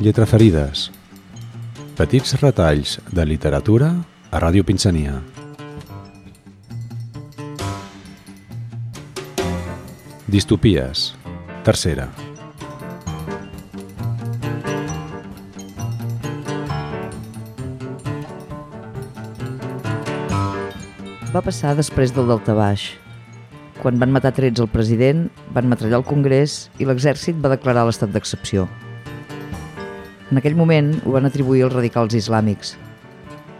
Lletraferides. Petits retalls de literatura a Ràdio Pinsania. Distopies. Tercera. Va passar després del Baix. Quan van matar trets el president, van metrallar el Congrés i l'exèrcit va declarar l'estat d'excepció. En aquell moment ho van atribuir als radicals islàmics.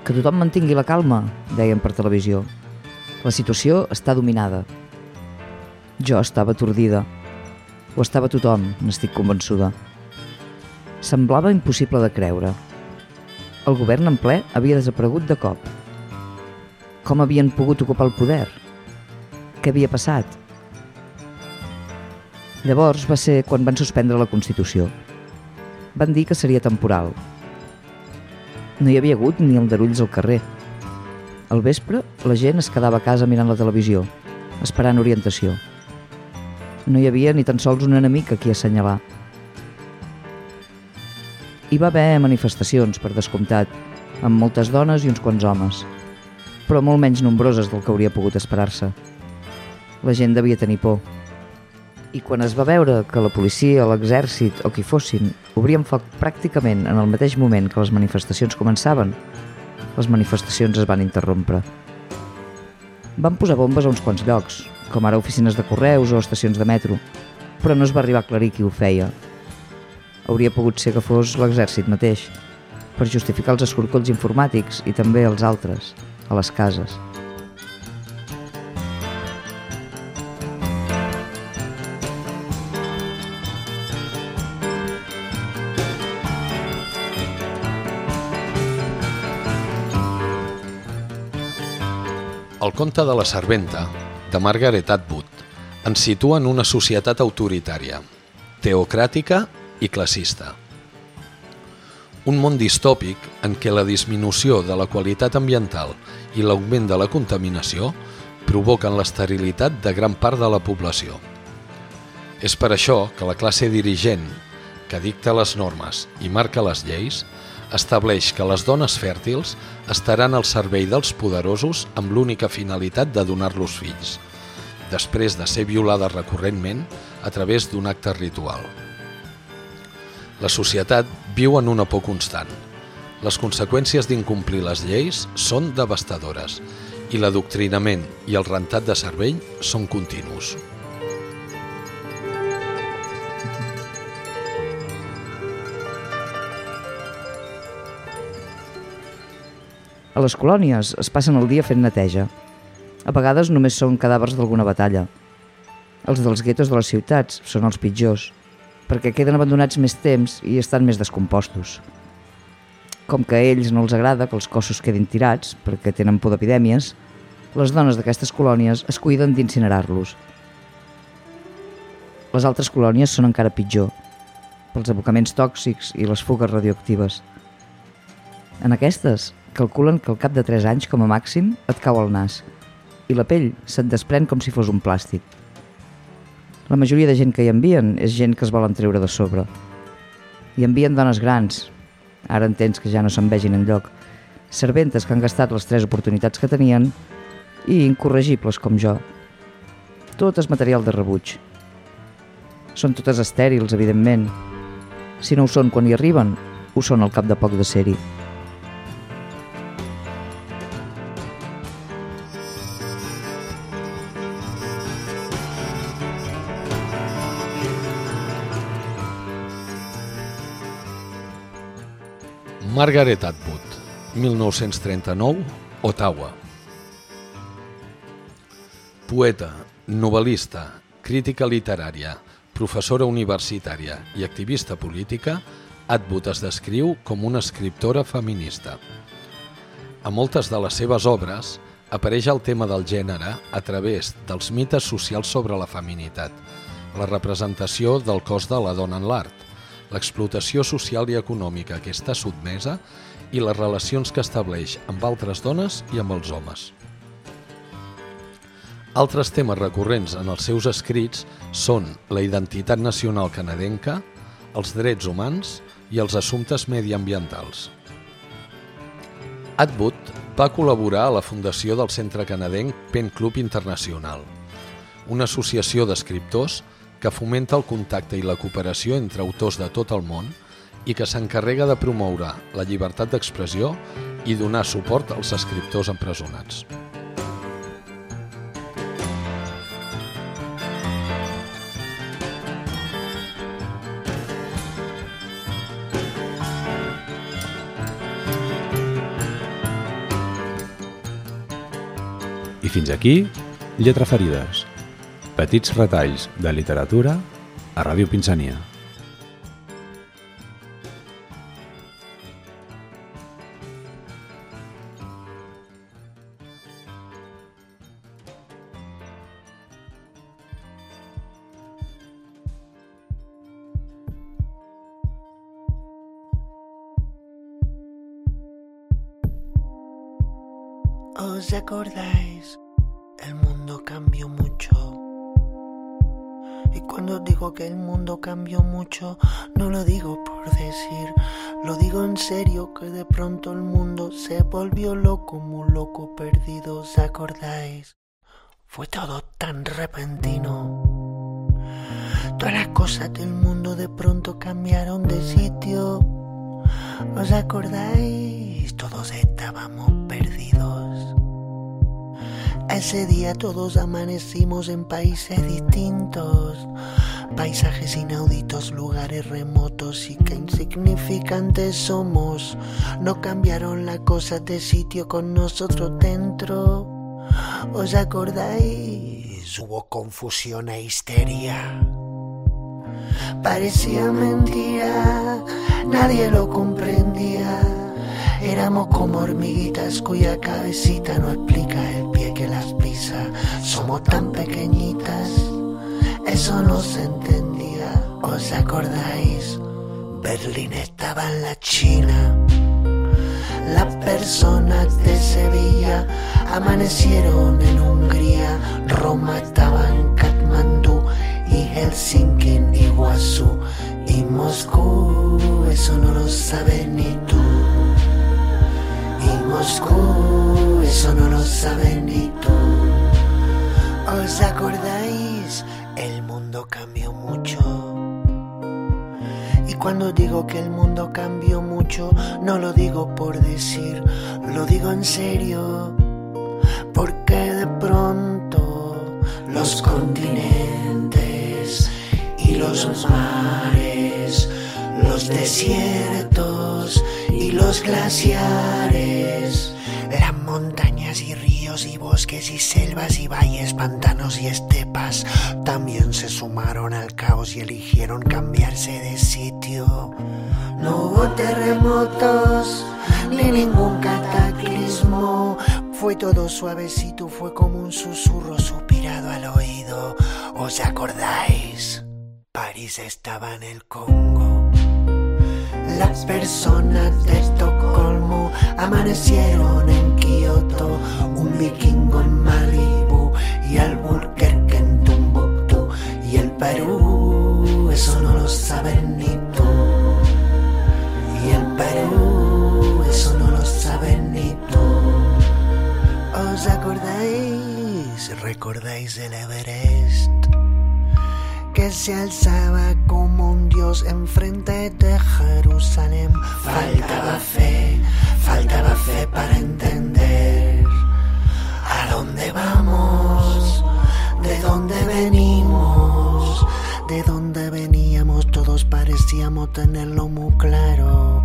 Que tothom mantingui la calma, deien per televisió. La situació està dominada. Jo estava atordida. Ho estava tothom, n'estic convençuda. Semblava impossible de creure. El govern en ple havia desaparegut de cop. Com havien pogut ocupar el poder? Què havia passat? Llavors va ser quan van suspendre la Constitució. Van dir que seria temporal. No hi havia hagut ni aldarulls al carrer. Al vespre, la gent es quedava a casa mirant la televisió, esperant orientació. No hi havia ni tan sols un enemic a qui assenyalar. Hi va haver manifestacions, per descomptat, amb moltes dones i uns quants homes, però molt menys nombroses del que hauria pogut esperar-se. La gent devia tenir por. I quan es va veure que la policia, l'exèrcit o qui fossin obrien foc pràcticament en el mateix moment que les manifestacions començaven, les manifestacions es van interrompre. Van posar bombes a uns quants llocs, com ara oficines de correus o estacions de metro, però no es va arribar a aclarir qui ho feia. Hauria pogut ser que fos l'exèrcit mateix, per justificar els escorcolls informàtics i també els altres, a les cases. Conte de la serventa, de Margaret Atwood, ens situa en una societat autoritària, teocràtica i classista. Un món distòpic en què la disminució de la qualitat ambiental i l'augment de la contaminació provoquen l'esterilitat de gran part de la població. És per això que la classe dirigent, que dicta les normes i marca les lleis, estableix que les dones fèrtils estaran al servei dels poderosos amb l'única finalitat de donar-los fills, després de ser violades recurrentment a través d'un acte ritual. La societat viu en una por constant. Les conseqüències d'incomplir les lleis són devastadores i l'adoctrinament i el rentat de cervell són continus. Les colònies es passen el dia fent neteja. A vegades només són cadàvers d'alguna batalla. Els dels guetos de les ciutats són els pitjors, perquè queden abandonats més temps i estan més descompostos. Com que a ells no els agrada que els cossos quedin tirats, perquè tenen por d'epidèmies, les dones d'aquestes colònies es cuiden d'incinerar-los. Les altres colònies són encara pitjor, pels abocaments tòxics i les fugues radioactives. En aquestes, calculen que al cap de 3 anys, com a màxim, et cau el nas i la pell se't desprèn com si fos un plàstic. La majoria de gent que hi envien és gent que es volen treure de sobre. Hi envien dones grans, ara entens que ja no se'n vegin en lloc, serventes que han gastat les tres oportunitats que tenien i incorregibles com jo. Tot és material de rebuig. Són totes estèrils, evidentment. Si no ho són quan hi arriben, ho són al cap de poc de ser-hi. Margaret Atwood, 1939, Ottawa. Poeta, novel·lista, crítica literària, professora universitària i activista política, Atwood es descriu com una escriptora feminista. A moltes de les seves obres apareix el tema del gènere a través dels mites socials sobre la feminitat, la representació del cos de la dona en l'art, l'explotació social i econòmica que està sotmesa i les relacions que estableix amb altres dones i amb els homes. Altres temes recurrents en els seus escrits són la identitat nacional canadenca, els drets humans, i els assumptes mediambientals. Atwood va col·laborar a la fundació del centre canadenc Pen Club Internacional, una associació d'escriptors que fomenta el contacte i la cooperació entre autors de tot el món i que s'encarrega de promoure la llibertat d'expressió i donar suport als escriptors empresonats. I fins aquí, Lletra Ferides. Petits retalls de literatura a Ràdio Pinsania. ¿Os acordáis? Que el mundo cambió mucho, no lo digo por decir, lo digo en serio que de pronto el mundo se volvió loco, muy loco perdido, ¿os acordáis? Fue todo tan repentino. Todas las cosas del mundo de pronto cambiaron de sitio. ¿Os acordáis? Todos estábamos perdidos. Ese día todos amanecimos en países distintos, paisajes inauditos, lugares remotos y qué insignificantes somos. No cambiaron la cosa de sitio con nosotros dentro. ¿Os acordáis? Hubo confusión e histeria. Parecía mentira, nadie lo comprendía. Éramos como hormiguitas cuya cabecita no explica el pie que las pisa. Somos tan pequeñitas, eso no se entendía. ¿Os acordáis? Berlín estaba en la China. Las personas de Sevilla amanecieron en Hungría. Roma estaba en Katmandú y Helsinki en Iguazú. Y Moscú, eso no lo sabes ni tú. Y Moscú, eso no lo sabes ni tú. ¿Os acordáis? El mundo cambió mucho. Y cuando digo que el mundo cambió mucho, no lo digo por decir, lo digo en serio. Porque de pronto los continentes y los mares, los desiertos los glaciares, las montañas y ríos y bosques y selvas y valles, pantanos y estepas también se sumaron al caos y eligieron cambiarse de sitio. No hubo terremotos ni ningún cataclismo. Fue todo suavecito, fue como un susurro suspirado al oído. ¿Os acordáis? París estaba en el Congo. Las personas de Estocolmo amanecieron en Kioto, un vikingo en Malibu y Albuquerque en Tumbuktu y el Perú, eso no lo sabes ni tú. Y el Perú, eso no lo sabes ni tú. ¿Os acordáis? ¿Recordáis el Everest? Que se alzaba como un dios enfrente de Jerusalén. Faltaba fe, faltaba fe para entender a dónde vamos, de dónde venimos, de dónde veníamos. Todos parecíamos tenerlo muy claro,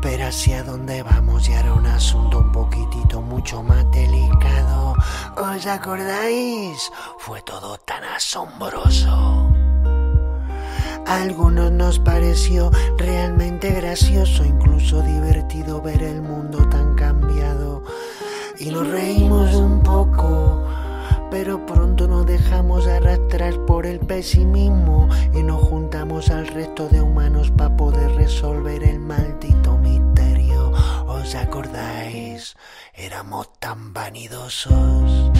pero hacia dónde vamos ya era un asunto un poquitito mucho más delicado. ¿Os acordáis? Fue todo tan asombroso. Algunos nos pareció realmente gracioso, incluso divertido ver el mundo tan cambiado. Y nos reímos un poco, pero pronto nos dejamos arrastrar por el pesimismo y nos juntamos al resto de humanos para poder resolver el maldito misterio. ¿Os acordáis? Éramos tan vanidosos.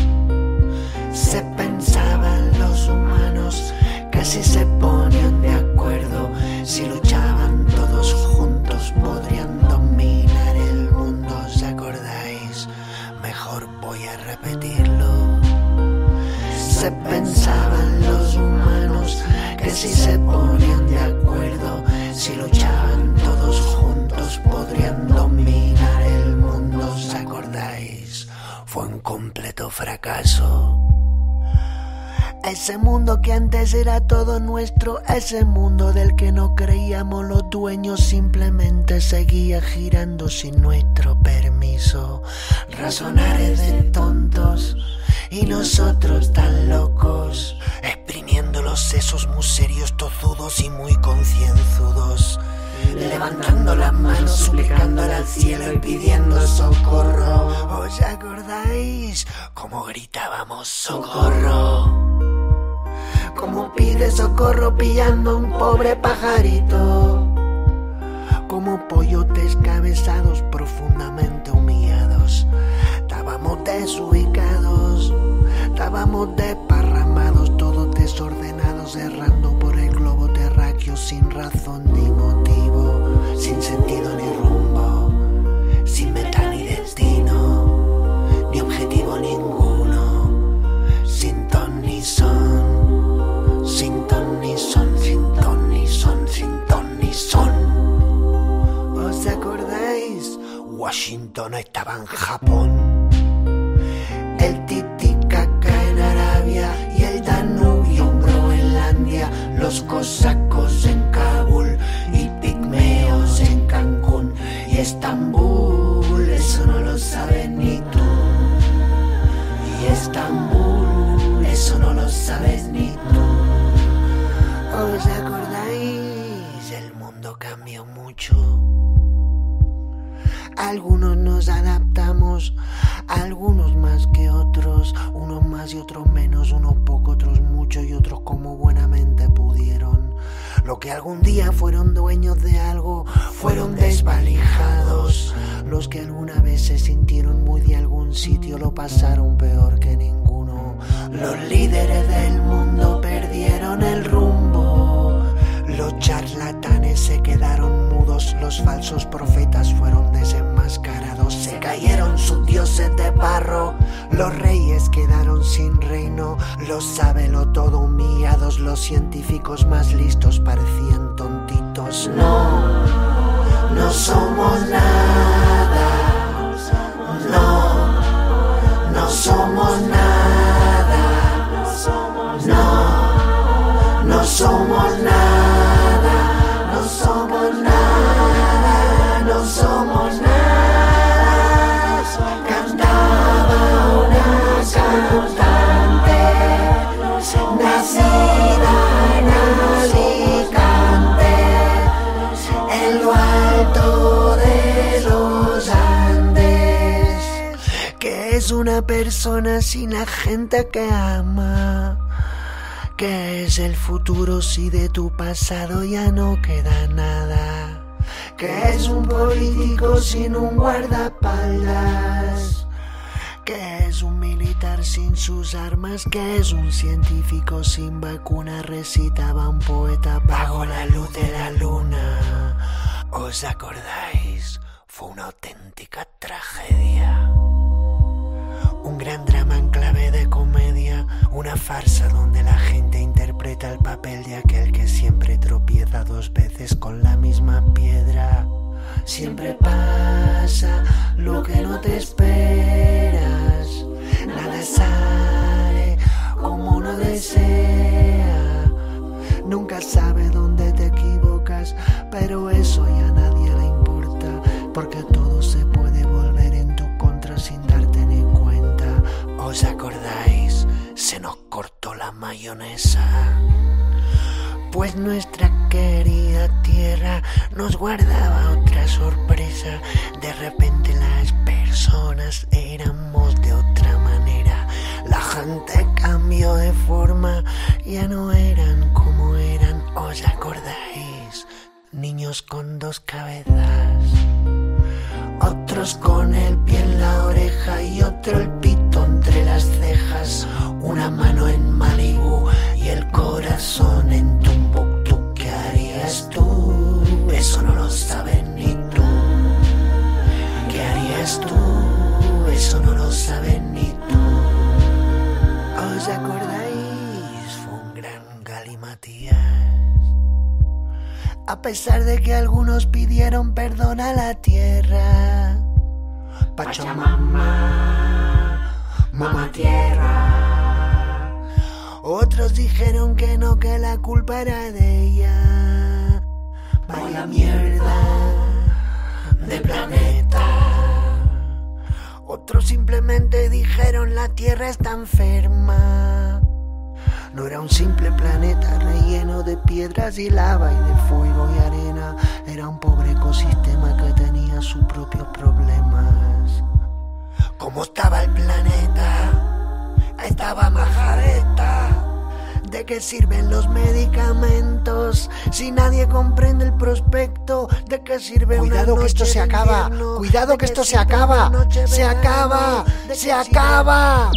Se pensaban los humanos, casi se ponían de acuerdo. Si luchaban todos juntos podrían dominar el mundo, ¿os acordáis? Mejor voy a repetirlo. Se pensaban los humanos que si se ponían de acuerdo, si luchaban todos juntos podrían dominar el mundo, ¿os acordáis? Fue un completo fracaso. Ese mundo que antes era todo nuestro, ese mundo del que no creíamos los dueños, simplemente seguía girando sin nuestro permiso. Razonar es de tontos y nosotros tan locos, exprimiendo los sesos muy serios, tozudos y muy concienzudos. Levantando las manos, suplicándole al cielo y pidiendo socorro. ¿Os acordáis cómo gritábamos socorro? Como pide socorro pillando a un pobre pajarito, como pollos descabezados profundamente humillados. Estábamos desubicados, estábamos desparramados, todos desordenados, errando por el globo terráqueo sin razón ni motivo, sin sentido Washington estaba en Japón. Menos, unos poco, otros mucho y otros como buenamente pudieron. Lo que algún día fueron dueños de algo, fueron desvalijados. Los que alguna vez se sintieron muy de algún sitio lo pasaron peor que ninguno. Los líderes del mundo perdieron el rumbo. Los charlatanes se quedaron mudos, los falsos profetas fueron desenmascarados, se cayeron sus dioses de barro, los reyes quedaron sin reino, los sábelo todo humillados, los científicos más listos parecían tontitos. No, no somos nada, no, no somos nada, persona sin la gente que ama. ¿Qué es el futuro si de tu pasado ya no queda nada? ¿Qué es un político sin un guardaespaldas? ¿Qué es un militar sin sus armas? ¿Qué es un científico sin vacuna? Recitaba un poeta bajo la luz de la luna. ¿Os acordáis? Fue una auténtica tragedia. Un gran drama en clave de comedia, una farsa donde la gente interpreta el papel de aquel que siempre tropieza dos veces con la misma piedra. Siempre pasa lo que no te esperas, nada sale como uno desea. Nunca sabe dónde te equivocas, pero eso ya nadie le importa, porque todo se puede volver ¿Os acordáis? Se nos cortó la mayonesa. Pues nuestra querida tierra nos guardaba otra sorpresa. De repente las personas éramos de otra manera. La gente cambió de forma, ya no eran como eran. ¿Os acordáis? Niños con dos cabezas. Otros con el pie en la oreja y otro el pito entre las cejas. Una mano en Malibu y el corazón en Tumbuktu. ¿Qué harías tú? Eso no lo sabes ni tú. ¿Qué harías tú? Eso no lo sabes ni tú. ¿Os acordáis? A pesar de que algunos pidieron perdón a la tierra. Pachamama, mamá tierra. Otros dijeron que no, que la culpa era de ella. Vaya mierda de planeta. Otros simplemente dijeron la Tierra está enferma. No era un simple planeta relleno de piedras y lava y de fuego y arena. Era un pobre ecosistema que tenía sus propios problemas. ¿Cómo estaba el planeta? Estaba majareta. ¿De qué sirven los medicamentos si nadie comprende el prospecto? ¿De qué sirve Cuidado una que esto se acaba. invierno? Cuidado ¿De que esto se acaba. Se acaba. ¿De Se acaba.